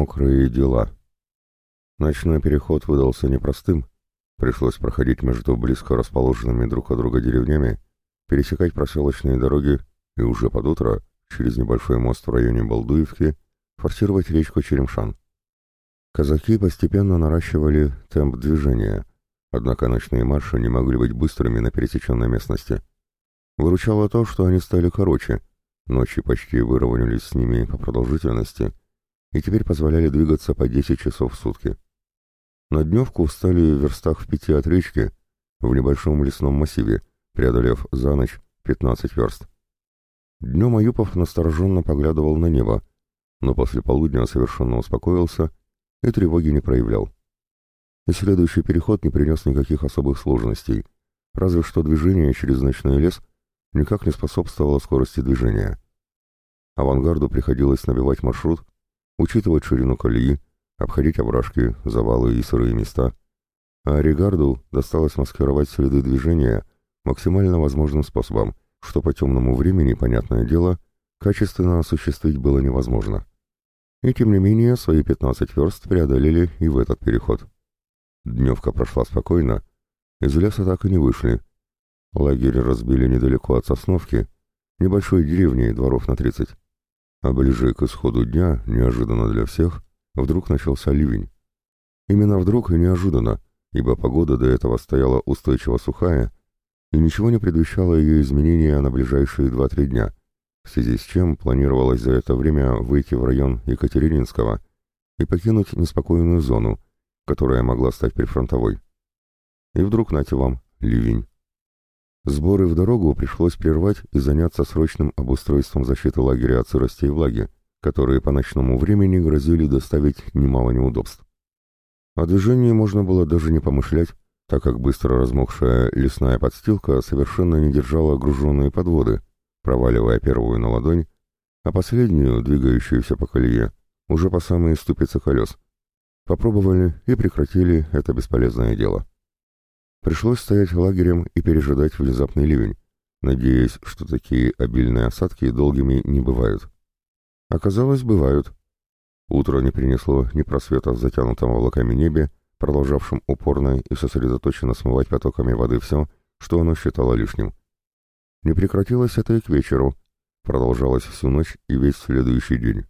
мокрые дела. Ночной переход выдался непростым. Пришлось проходить между близко расположенными друг от друга деревнями, пересекать проселочные дороги и уже под утро, через небольшой мост в районе Балдуевки, форсировать речку Черемшан. Казаки постепенно наращивали темп движения, однако ночные марши не могли быть быстрыми на пересеченной местности. Выручало то, что они стали короче, ночи почти выровнялись с ними по продолжительности и теперь позволяли двигаться по 10 часов в сутки. На дневку встали в верстах в пяти от речки, в небольшом лесном массиве, преодолев за ночь 15 верст. Днем Аюпов настороженно поглядывал на небо, но после полудня совершенно успокоился и тревоги не проявлял. И следующий переход не принес никаких особых сложностей, разве что движение через ночной лес никак не способствовало скорости движения. Авангарду приходилось набивать маршрут, учитывать ширину колеи, обходить овражки, завалы и сырые места, а Регарду досталось маскировать следы движения максимально возможным способом, что по темному времени, понятное дело, качественно осуществить было невозможно. И тем не менее, свои 15 верст преодолели и в этот переход. Дневка прошла спокойно, из леса так и не вышли. Лагерь разбили недалеко от Сосновки, небольшой деревни, дворов на 30. А ближе к исходу дня, неожиданно для всех, вдруг начался ливень. Именно вдруг и неожиданно, ибо погода до этого стояла устойчиво сухая, и ничего не предвещало ее изменения на ближайшие 2-3 дня, в связи с чем планировалось за это время выйти в район Екатерининского и покинуть неспокойную зону, которая могла стать прифронтовой. И вдруг, нате вам, ливень. Сборы в дорогу пришлось прервать и заняться срочным обустройством защиты лагеря от сырости и влаги, которые по ночному времени грозили доставить немало неудобств. О движении можно было даже не помышлять, так как быстро размокшая лесная подстилка совершенно не держала груженные подводы, проваливая первую на ладонь, а последнюю, двигающуюся по колее, уже по самые ступицы колес. Попробовали и прекратили это бесполезное дело. Пришлось стоять лагерем и пережидать внезапный ливень, надеясь, что такие обильные осадки долгими не бывают. Оказалось, бывают. Утро не принесло ни просвета в затянутом облаками небе, продолжавшим упорно и сосредоточенно смывать потоками воды все, что оно считало лишним. Не прекратилось это и к вечеру, продолжалось всю ночь и весь следующий день.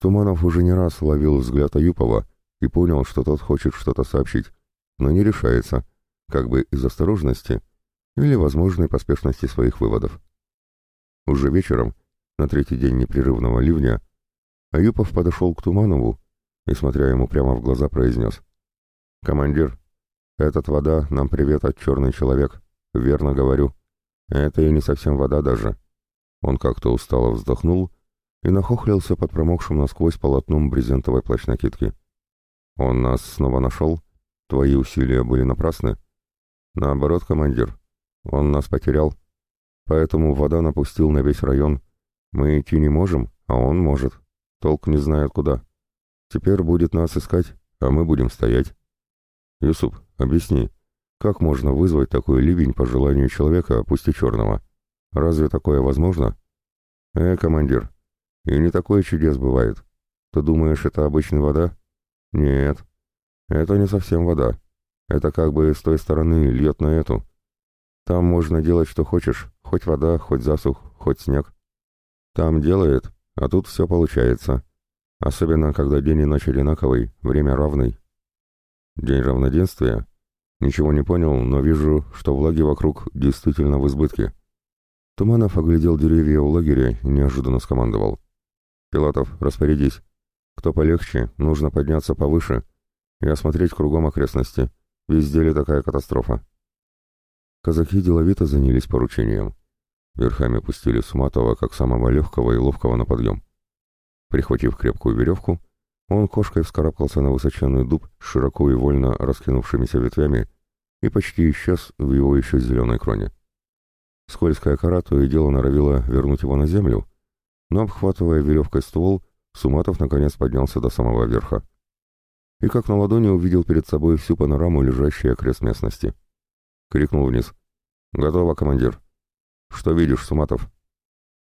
Туманов уже не раз ловил взгляд Аюпова и понял, что тот хочет что-то сообщить, но не решается, как бы из осторожности или возможной поспешности своих выводов. Уже вечером, на третий день непрерывного ливня, Аюпов подошел к Туманову и, смотря ему прямо в глаза, произнес — «Командир, этот вода нам привет от черный человек. Верно говорю. Это и не совсем вода даже». Он как-то устало вздохнул и нахохлился под промокшим насквозь полотном брезентовой плащ-накидки. «Он нас снова нашел? Твои усилия были напрасны?» «Наоборот, командир. Он нас потерял. Поэтому вода напустил на весь район. Мы идти не можем, а он может. Толк не знает куда. Теперь будет нас искать, а мы будем стоять. «Юсуп, объясни, как можно вызвать такой ливень по желанию человека, пусть и черного? Разве такое возможно?» «Э, командир, и не такое чудес бывает. Ты думаешь, это обычная вода?» «Нет, это не совсем вода. Это как бы с той стороны льет на эту. Там можно делать, что хочешь, хоть вода, хоть засух, хоть снег. Там делает, а тут все получается. Особенно, когда день и ночь одинаковый, время равный, День равноденствия? Ничего не понял, но вижу, что влаги вокруг действительно в избытке. Туманов оглядел деревья у лагеря и неожиданно скомандовал. «Пилатов, распорядись. Кто полегче, нужно подняться повыше и осмотреть кругом окрестности. Везде ли такая катастрофа?» Казаки деловито занялись поручением. Верхами пустили Суматова как самого легкого и ловкого на подъем. Прихватив крепкую веревку, он кошкой вскарабкался на высоченный дуб с широко и вольно раскинувшимися ветвями и почти исчез в его еще зеленой кроне. Скользкая кора то и дело норовила вернуть его на землю, но, обхватывая веревкой ствол, Суматов наконец поднялся до самого верха. И как на ладони увидел перед собой всю панораму, лежащей окрест местности. Крикнул вниз. «Готово, командир!» «Что видишь, Суматов?»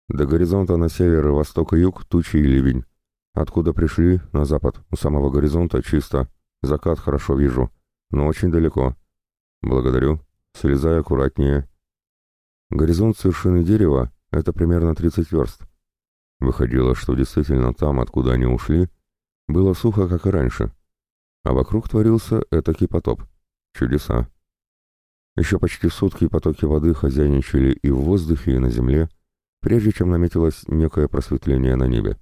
«До горизонта на север и восток и юг тучи и ливень. Откуда пришли? На запад. У самого горизонта чисто. Закат хорошо вижу, но очень далеко. Благодарю. Слезай аккуратнее. Горизонт с вершины дерева — это примерно 30 верст. Выходило, что действительно там, откуда они ушли, было сухо, как и раньше. А вокруг творился этакий потоп. Чудеса. Еще почти сутки потоки воды хозяйничали и в воздухе, и на земле, прежде чем наметилось некое просветление на небе.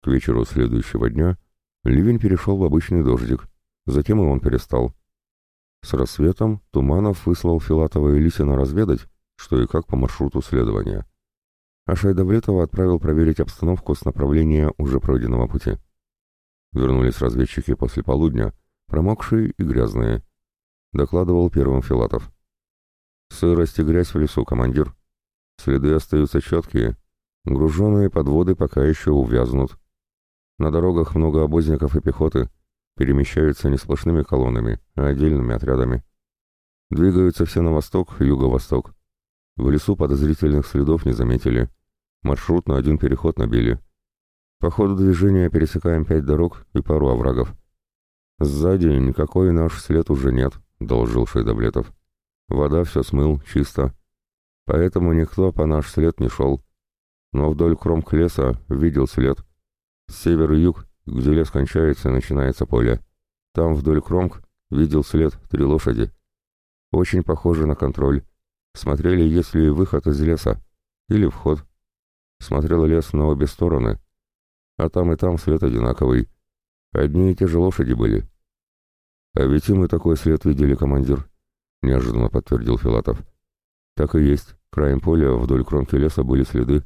К вечеру следующего дня ливень перешел в обычный дождик, затем и он перестал. С рассветом Туманов выслал Филатова и Лисина разведать, что и как по маршруту следования. А Шайдавлетова отправил проверить обстановку с направления уже пройденного пути. Вернулись разведчики после полудня, промокшие и грязные — докладывал первым Филатов. «Сырость и грязь в лесу, командир. Следы остаются четкие. Груженные подводы пока еще увязнут. На дорогах много обозников и пехоты. Перемещаются не сплошными колоннами, а отдельными отрядами. Двигаются все на восток, юго-восток. В лесу подозрительных следов не заметили. Маршрут на один переход набили. По ходу движения пересекаем пять дорог и пару оврагов. Сзади никакой наш след уже нет. — доложил Шейдаблетов. «Вода все смыл, чисто. Поэтому никто по наш след не шел. Но вдоль кромк леса видел след. С север и юг, где лес кончается, начинается поле. Там вдоль кромк видел след три лошади. Очень похоже на контроль. Смотрели, есть ли выход из леса или вход. Смотрел лес на обе стороны, а там и там след одинаковый. Одни и те же лошади были. «А ведь и мы такой след видели, командир», — неожиданно подтвердил Филатов. «Так и есть. Краем поля вдоль кромки леса были следы.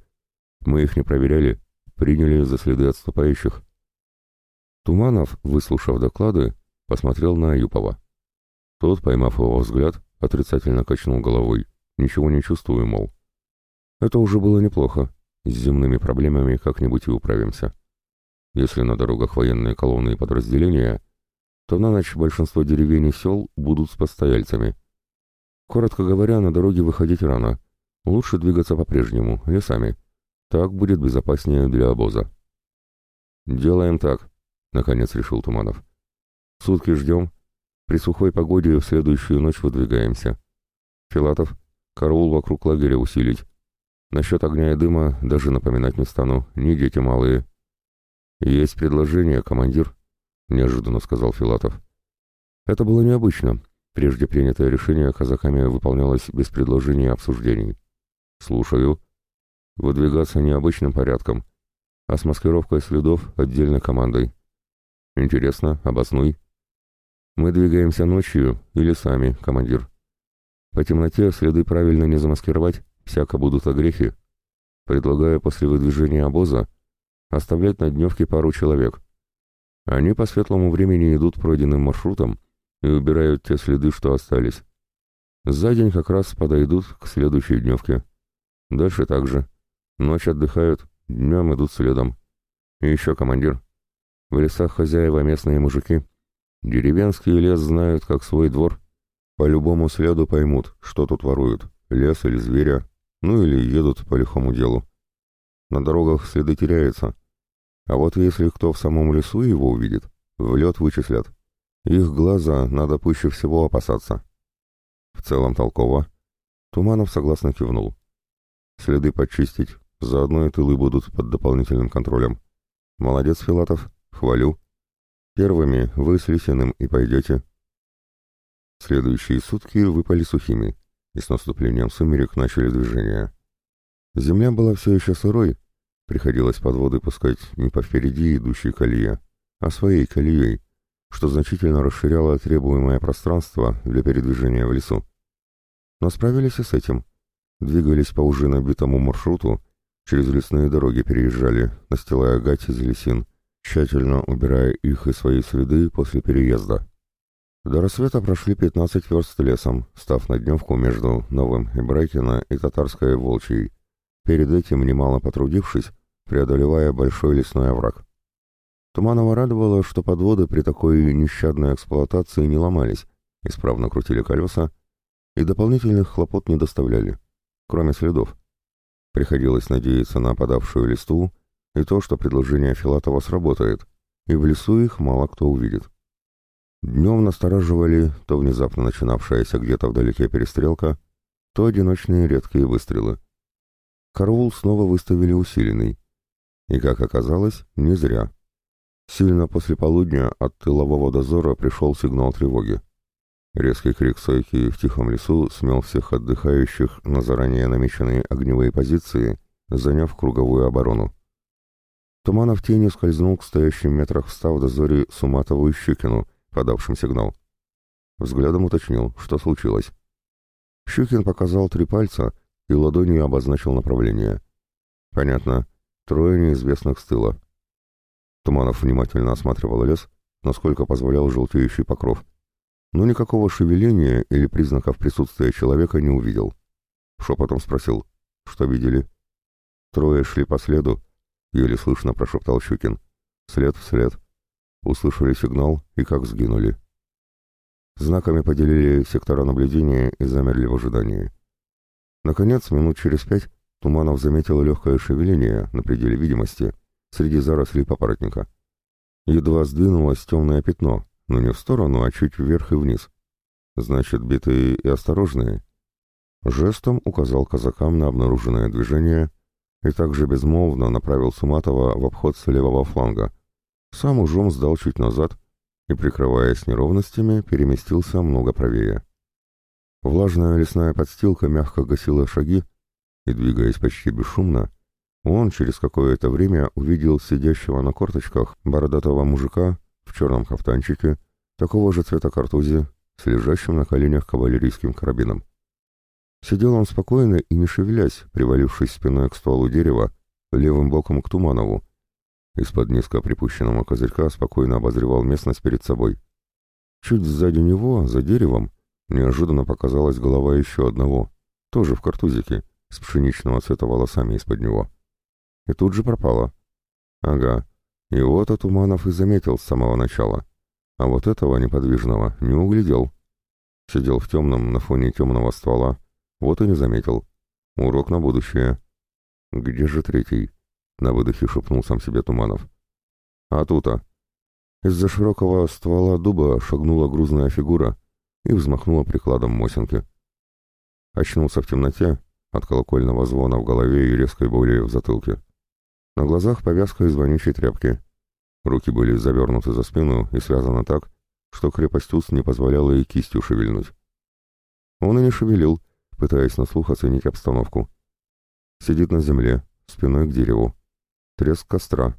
Мы их не проверяли, приняли за следы отступающих». Туманов, выслушав доклады, посмотрел на Аюпова. Тот, поймав его взгляд, отрицательно качнул головой. Ничего не чувствую, мол. Это уже было неплохо. С земными проблемами как-нибудь и управимся. Если на дорогах военные колонны и подразделения, то на ночь большинство деревень и сел будут с постояльцами. Коротко говоря, на дороге выходить рано. Лучше двигаться по-прежнему, лесами. Так будет безопаснее для обоза. «Делаем так», — наконец решил Туманов. «Сутки ждем. При сухой погоде в следующую ночь выдвигаемся. Филатов, караул вокруг лагеря усилить. Насчет огня и дыма даже напоминать не стану, не дети малые». «Есть предложение, командир», неожиданно сказал Филатов. Это было необычно. Прежде принятое решение казаками выполнялось без предложений и обсуждений. Слушаю. Выдвигаться необычным порядком, а с маскировкой следов отдельной командой. Интересно, обоснуй. Мы двигаемся ночью или сами, командир. По темноте следы правильно не замаскировать, всяко будут огрехи. Предлагаю после выдвижения обоза оставлять на дневке пару человек. Они по светлому времени идут пройденным маршрутом и убирают те следы, что остались. За день как раз подойдут к следующей дневке. Дальше так же. Ночь отдыхают, днем идут следом. И еще командир. В лесах хозяева местные мужики. Деревенский лес знают, как свой двор. По любому следу поймут, что тут воруют, лес или зверя, ну или едут по лихому делу. На дорогах следы теряются, а вот если кто в самом лесу его увидит, в лед вычислят. Их глаза надо пуще всего опасаться. В целом толково. Туманов согласно кивнул. Следы почистить, заодно и тылы будут под дополнительным контролем. Молодец, Филатов, хвалю. Первыми вы с Лисиным и пойдете. Следующие сутки выпали сухими, и с наступлением сумерек начали движение. Земля была все еще сырой, Приходилось подводы пускать не по впереди идущей колее, а своей колеей, что значительно расширяло требуемое пространство для передвижения в лесу. Но справились и с этим. Двигались по уже набитому маршруту, через лесные дороги переезжали, настилая гать из лесин, тщательно убирая их и свои следы после переезда. До рассвета прошли 15 верст лесом, став на дневку между Новым Ибрайкино и Татарской Волчьей. Перед этим, немало потрудившись, преодолевая большой лесной овраг. Туманова радовало, что подводы при такой нещадной эксплуатации не ломались, исправно крутили колеса и дополнительных хлопот не доставляли, кроме следов. Приходилось надеяться на опадавшую листву и то, что предложение Филатова сработает, и в лесу их мало кто увидит. Днем настораживали то внезапно начинавшаяся где-то вдалеке перестрелка, то одиночные редкие выстрелы. Караул снова выставили усиленный. И, как оказалось, не зря. Сильно после полудня от тылового дозора пришел сигнал тревоги. Резкий крик сойки в тихом лесу смел всех отдыхающих на заранее намеченные огневые позиции, заняв круговую оборону. Туманов тени скользнул к стоящим метрах в дозоре Суматову и Щукину, подавшим сигнал. Взглядом уточнил, что случилось. Щукин показал три пальца и ладонью обозначил направление. Понятно, трое неизвестных с тыла. Туманов внимательно осматривал лес, насколько позволял желтеющий покров. Но никакого шевеления или признаков присутствия человека не увидел. Шепотом спросил, что видели. Трое шли по следу, еле слышно прошептал Щукин. След в след услышали сигнал и как сгинули. Знаками поделили сектора наблюдения и замерли в ожидании. Наконец, минут через пять, Туманов заметил легкое шевеление на пределе видимости среди зарослей папоротника. Едва сдвинулось темное пятно, но не в сторону, а чуть вверх и вниз. Значит, битые и осторожные. Жестом указал казакам на обнаруженное движение и также безмолвно направил Суматова в обход с левого фланга — сам ужом сдал чуть назад и, прикрываясь неровностями, переместился много правее. Влажная лесная подстилка мягко гасила шаги, и, двигаясь почти бесшумно, он через какое-то время увидел сидящего на корточках бородатого мужика в черном кафтанчике, такого же цвета картузи, с лежащим на коленях кавалерийским карабином. Сидел он спокойно и не шевелясь, привалившись спиной к стволу дерева, левым боком к Туманову, из-под низко припущенного козырька спокойно обозревал местность перед собой. Чуть сзади него, за деревом, неожиданно показалась голова еще одного, тоже в картузике, с пшеничного цвета волосами из-под него. И тут же пропала. Ага, и вот от Туманов и заметил с самого начала. А вот этого неподвижного не углядел. Сидел в темном, на фоне темного ствола, вот и не заметил. Урок на будущее. Где же третий? На выдохе шепнул сам себе Туманов. А тут-то. Из-за широкого ствола дуба шагнула грузная фигура и взмахнула прикладом Мосинки. Очнулся в темноте от колокольного звона в голове и резкой боли в затылке. На глазах повязка из вонючей тряпки. Руки были завернуты за спину и связаны так, что крепость уст не позволяла и кистью шевельнуть. Он и не шевелил, пытаясь на слух оценить обстановку. Сидит на земле, спиной к дереву. Треск костра.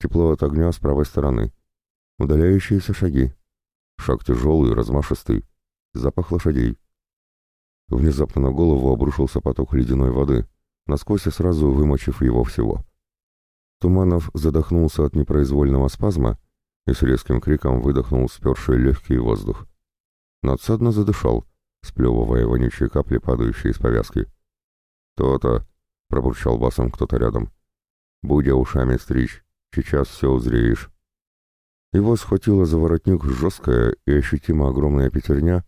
Тепло от огня с правой стороны. Удаляющиеся шаги. Шаг тяжелый, размашистый. Запах лошадей. Внезапно на голову обрушился поток ледяной воды, насквозь и сразу вымочив его всего. Туманов задохнулся от непроизвольного спазма и с резким криком выдохнул сперший легкий воздух. Надсадно задышал, сплевывая вонючие капли, падающие из повязки. «То-то!» — пробурчал басом кто-то рядом. Будя ушами стричь, сейчас все узреешь. Его схватила за воротник жесткая и ощутимо огромная пятерня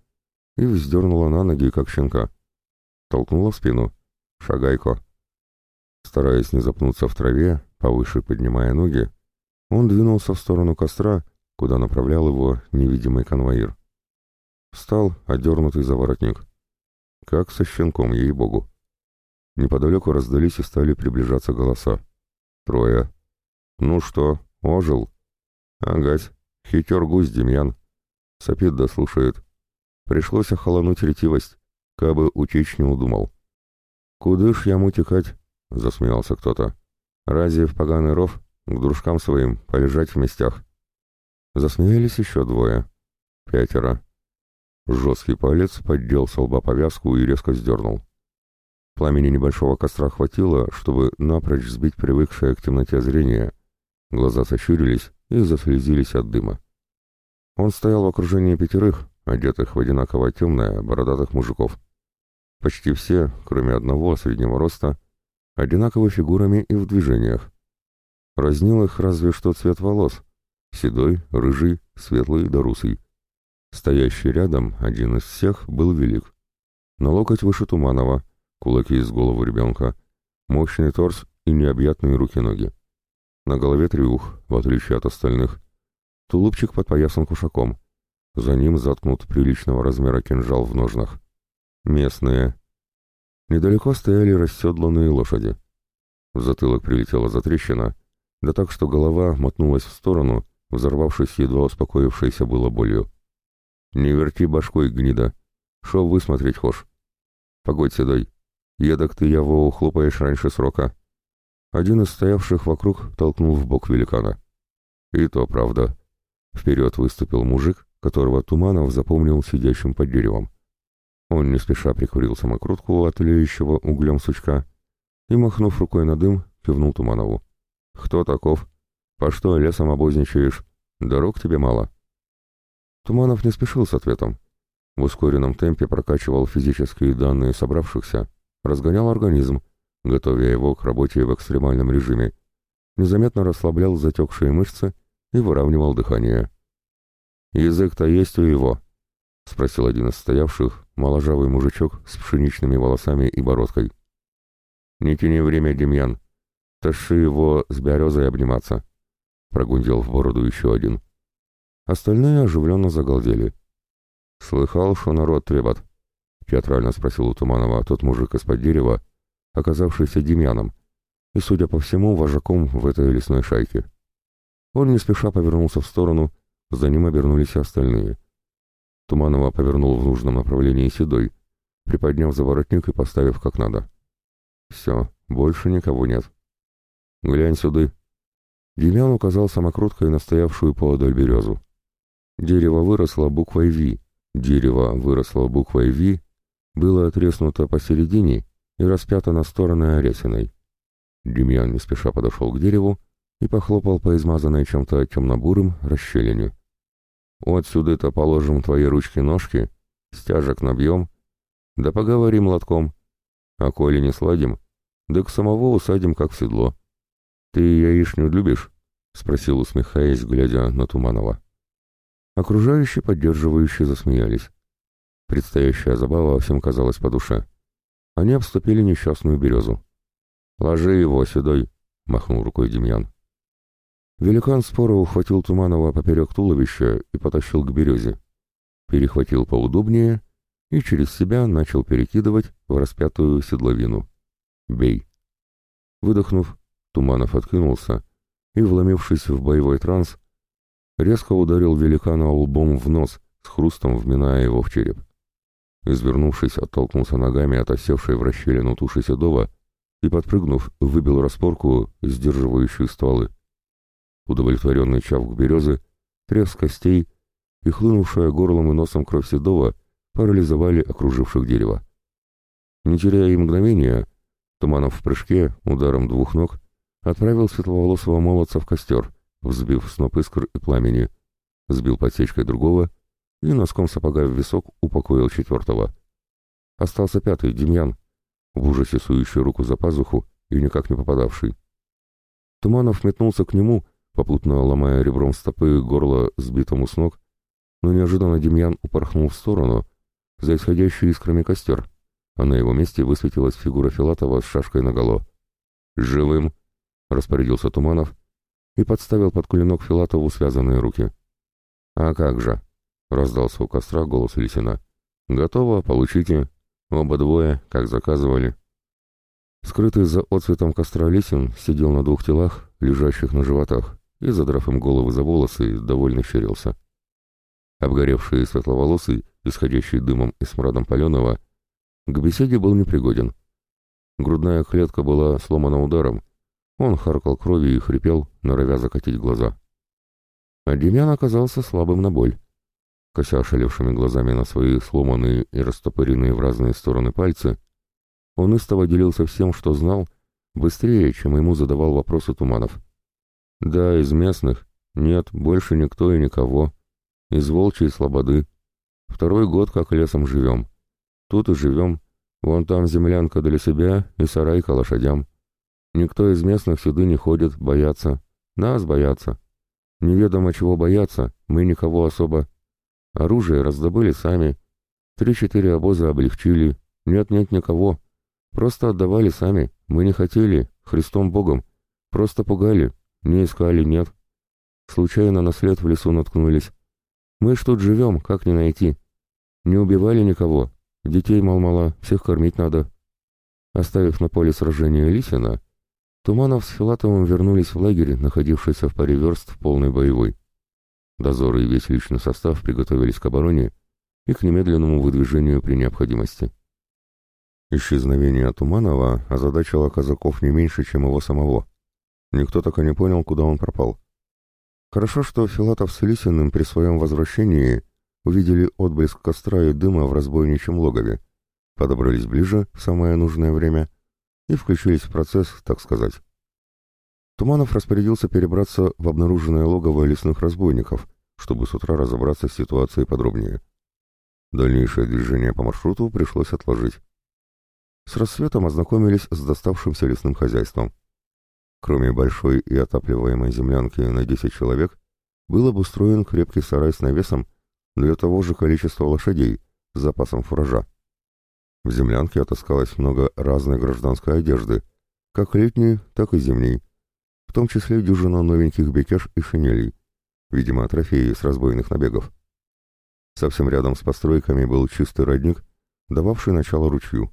и вздернула на ноги, как щенка. Толкнула в спину. «Шагайко!» Стараясь не запнуться в траве, повыше поднимая ноги, он двинулся в сторону костра, куда направлял его невидимый конвоир. Встал, одернутый за воротник. Как со щенком, ей-богу. Неподалеку раздались и стали приближаться голоса. Трое. Ну что, ожил? Агась, хитер гусь Демьян. Сопит да. Пришлось охолонуть ретивость, кабы утечь не удумал. «Куды ж ему текать?» — засмеялся кто-то. «Разве в поганый ров к дружкам своим полежать в местях?» Засмеялись еще двое. Пятеро. Жесткий палец поддел с лба повязку и резко сдернул. Пламени небольшого костра хватило, чтобы напрочь сбить привыкшее к темноте зрение. Глаза сощурились и заслезились от дыма. Он стоял в окружении пятерых, одетых в одинаково темное, бородатых мужиков. Почти все, кроме одного среднего роста, одинаковы фигурами и в движениях. Разнил их разве что цвет волос. Седой, рыжий, светлый да русый. Стоящий рядом, один из всех, был велик. На локоть выше Туманова, кулаки из головы ребенка, мощный торс и необъятные руки-ноги. На голове трюх, в отличие от остальных. Тулупчик подпоясан кушаком. За ним заткнут приличного размера кинжал в ножнах. Местные. Недалеко стояли расседланные лошади. В затылок прилетела затрещина, да так, что голова мотнулась в сторону, взорвавшись едва успокоившейся было болью. «Не верти башкой, гнида! Шо высмотреть хошь? Погодь, седой, едок ты его ухлопаешь раньше срока!» Один из стоявших вокруг толкнул в бок великана. И то правда. Вперед выступил мужик, которого Туманов запомнил сидящим под деревом. Он не спеша прикурил самокрутку от леющего углем сучка и, махнув рукой на дым, кивнул Туманову. «Кто таков? По что лесом обозничаешь? Дорог тебе мало?» Туманов не спешил с ответом. В ускоренном темпе прокачивал физические данные собравшихся, разгонял организм, готовя его к работе в экстремальном режиме, незаметно расслаблял затекшие мышцы и выравнивал дыхание. «Язык-то есть у его?» — спросил один из стоявших, моложавый мужичок с пшеничными волосами и бородкой. «Не тяни время, Демьян. Тащи его с березой обниматься», — прогундел в бороду еще один. Остальные оживленно загалдели. «Слыхал, что народ требат?» — театрально спросил у Туманова тот мужик из-под дерева, оказавшийся Демьяном, и, судя по всему, вожаком в этой лесной шайке. Он не спеша повернулся в сторону, за ним обернулись остальные. Туманова повернул в нужном направлении седой, приподняв за воротник и поставив как надо. «Все, больше никого нет». «Глянь сюда». Демьян указал самокруткой на стоявшую поодаль березу. Дерево выросло буквой «Ви». Дерево выросло буквой «Ви», было отреснуто посередине и распято на стороны аресиной. Демьян не спеша подошел к дереву и похлопал по измазанной чем-то темно-бурым расщелине. «Вот сюда-то положим твои ручки-ножки, стяжек набьем, да поговорим лотком. А коли не сладим, да к самого усадим, как в седло. Ты яичню любишь?» — спросил, усмехаясь, глядя на Туманова. Окружающие поддерживающие засмеялись. Предстоящая забава всем казалась по душе. Они обступили несчастную березу. «Ложи его, седой!» — махнул рукой Демьян. Великан споро ухватил Туманова поперек туловища и потащил к березе. Перехватил поудобнее и через себя начал перекидывать в распятую седловину. «Бей!» Выдохнув, Туманов откинулся и, вломившись в боевой транс, резко ударил великана лбом в нос, с хрустом вминая его в череп. Извернувшись, оттолкнулся ногами от осевшей в расщелину туши седова и, подпрыгнув, выбил распорку, сдерживающую стволы. Удовлетворенный чавк березы, треск костей и хлынувшая горлом и носом кровь седова парализовали окруживших дерево. Не теряя и мгновения, Туманов в прыжке, ударом двух ног, отправил светловолосого молодца в костер, взбив сноп искр и пламени, сбил подсечкой другого и носком сапога в висок упокоил четвертого. Остался пятый, Демьян, в ужасе сующий руку за пазуху и никак не попадавший. Туманов метнулся к нему, попутно ломая ребром стопы горло сбитому с ног, но неожиданно Демьян упорхнул в сторону, за исходящий искрами костер, а на его месте высветилась фигура Филатова с шашкой наголо. «Живым!» — распорядился Туманов и подставил под клинок Филатову связанные руки. «А как же!» — раздался у костра голос Лисина. «Готово, получите. Оба двое, как заказывали». Скрытый за отцветом костра Лисин сидел на двух телах, лежащих на животах, и, задрав им головы за волосы, довольно щерился. Обгоревший светловолосый, исходящий дымом и смрадом паленого, к беседе был непригоден. Грудная клетка была сломана ударом, он харкал кровью и хрипел, норовя закатить глаза. А Демьян оказался слабым на боль. Кося ошалевшими глазами на свои сломанные и растопыренные в разные стороны пальцы, он истово делился всем, что знал, быстрее, чем ему задавал вопросы Туманов. «Да, из местных. Нет, больше никто и никого. Из волчьей слободы. Второй год как лесом живем. Тут и живем. Вон там землянка для себя и сарайка лошадям. Никто из местных сюда не ходит, боятся. Нас боятся. Неведомо чего бояться, мы никого особо. Оружие раздобыли сами. Три-четыре обоза облегчили. Нет-нет никого. Просто отдавали сами. Мы не хотели, Христом Богом. Просто пугали. Не искали, нет. Случайно на след в лесу наткнулись. Мы ж тут живем, как не найти? Не убивали никого. Детей мал-мало, всех кормить надо. Оставив на поле сражения Лисина, Туманов с Филатовым вернулись в лагерь, находившийся в паре верст в полной боевой. Дозоры и весь личный состав приготовились к обороне и к немедленному выдвижению при необходимости. Исчезновение Туманова озадачило казаков не меньше, чем его самого. Никто так и не понял, куда он пропал. Хорошо, что Филатов с Лисиным при своем возвращении увидели отблеск костра и дыма в разбойничьем логове, подобрались ближе в самое нужное время и включились в процесс, так сказать. Туманов распорядился перебраться в обнаруженное логово лесных разбойников, чтобы с утра разобраться с ситуацией подробнее. Дальнейшее движение по маршруту пришлось отложить. С рассветом ознакомились с доставшимся лесным хозяйством. Кроме большой и отапливаемой землянки на 10 человек, был обустроен крепкий сарай с навесом для того же количества лошадей с запасом фуража. В землянке отыскалось много разной гражданской одежды, как летней, так и зимней, в том числе дюжина новеньких бекеш и шинелей, видимо, трофеи с разбойных набегов. Совсем рядом с постройками был чистый родник, дававший начало ручью.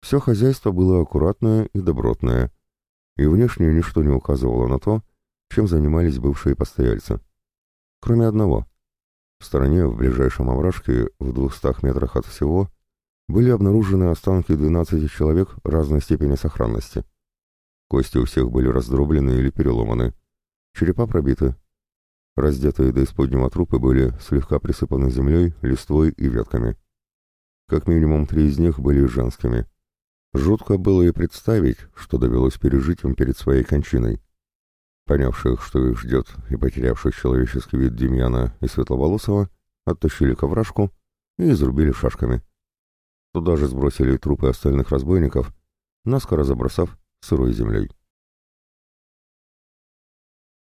Все хозяйство было аккуратное и добротное, и внешне ничто не указывало на то, чем занимались бывшие постояльцы. Кроме одного. В стороне, в ближайшем овражке, в двухстах метрах от всего, были обнаружены останки 12 человек разной степени сохранности. Кости у всех были раздроблены или переломаны, черепа пробиты. Раздетые до исподнего трупы были слегка присыпаны землей, листвой и ветками. Как минимум три из них были женскими. Жутко было и представить, что довелось пережить им перед своей кончиной. Понявших, что их ждет, и потерявших человеческий вид Демьяна и Светловолосого, оттащили к овражку и изрубили шашками. Туда же сбросили трупы остальных разбойников, наскоро забросав сырой землей.